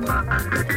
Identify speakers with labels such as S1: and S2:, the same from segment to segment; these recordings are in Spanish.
S1: Gracias.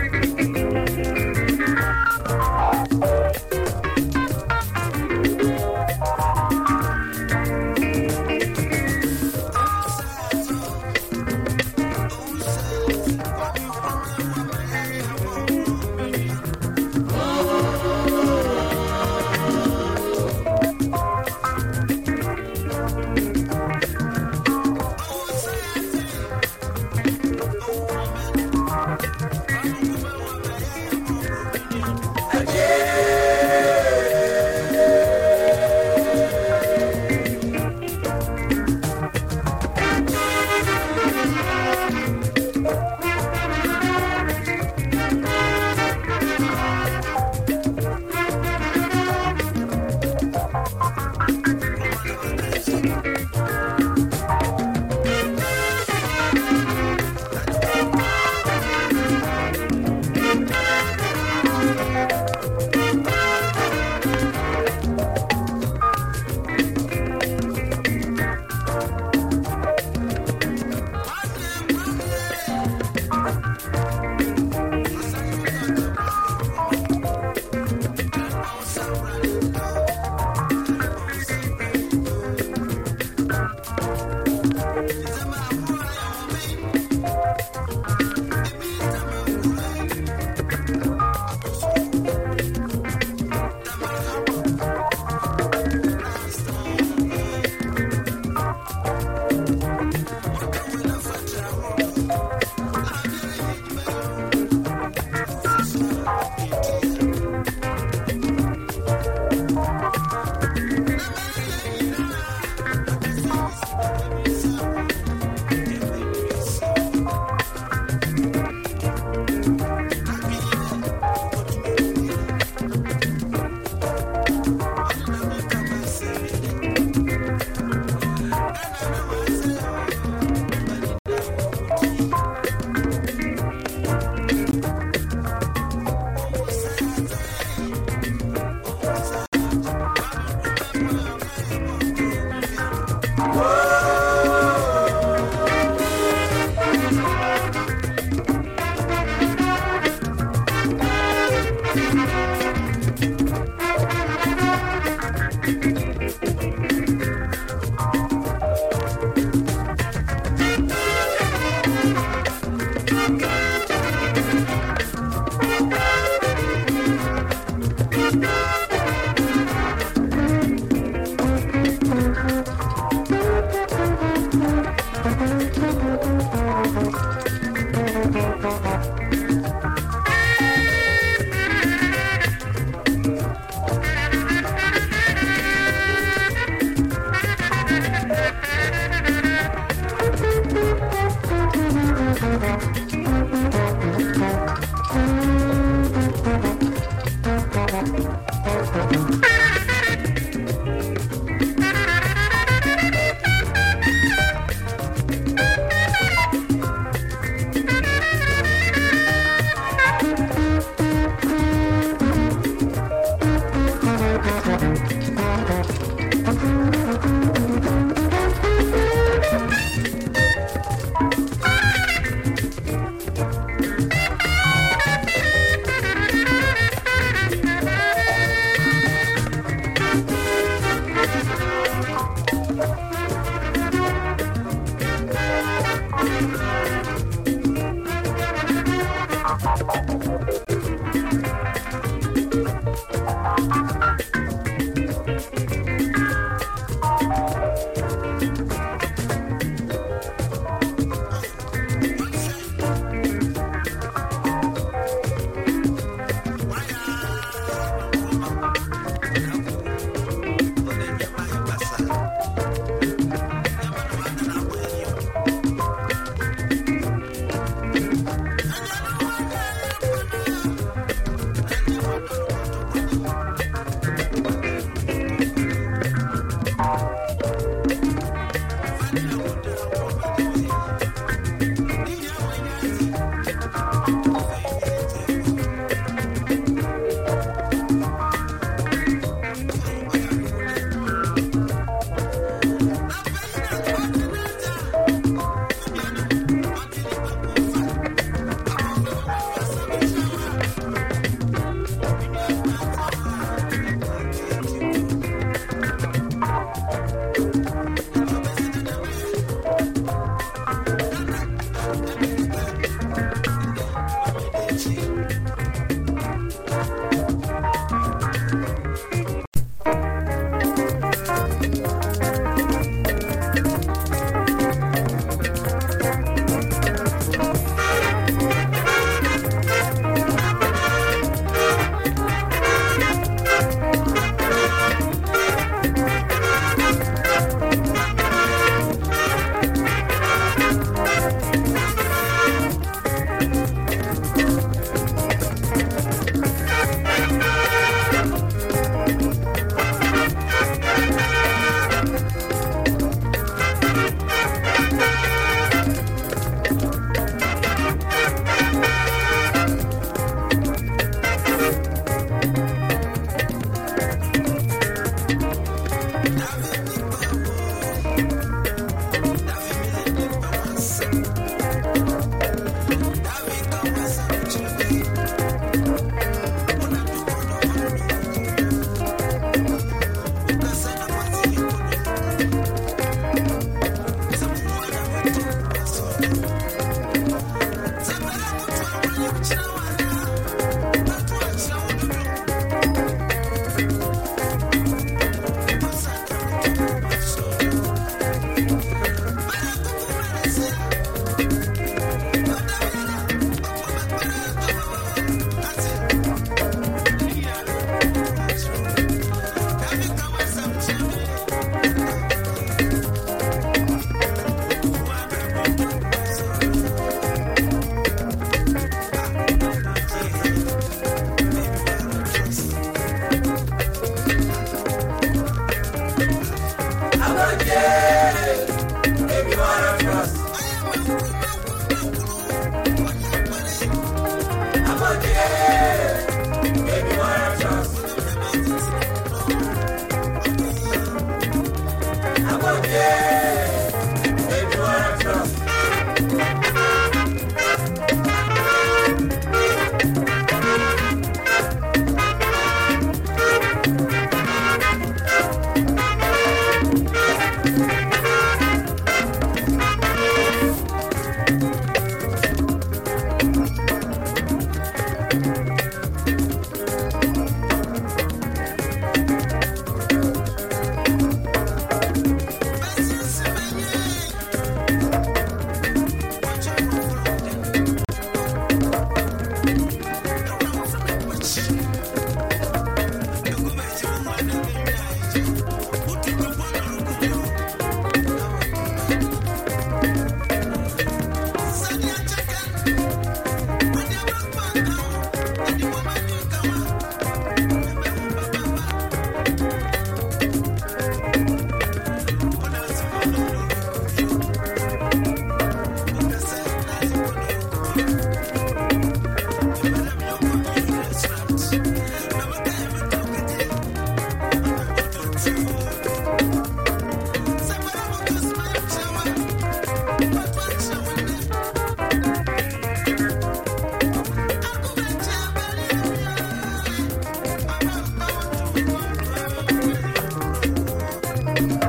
S1: Thank you.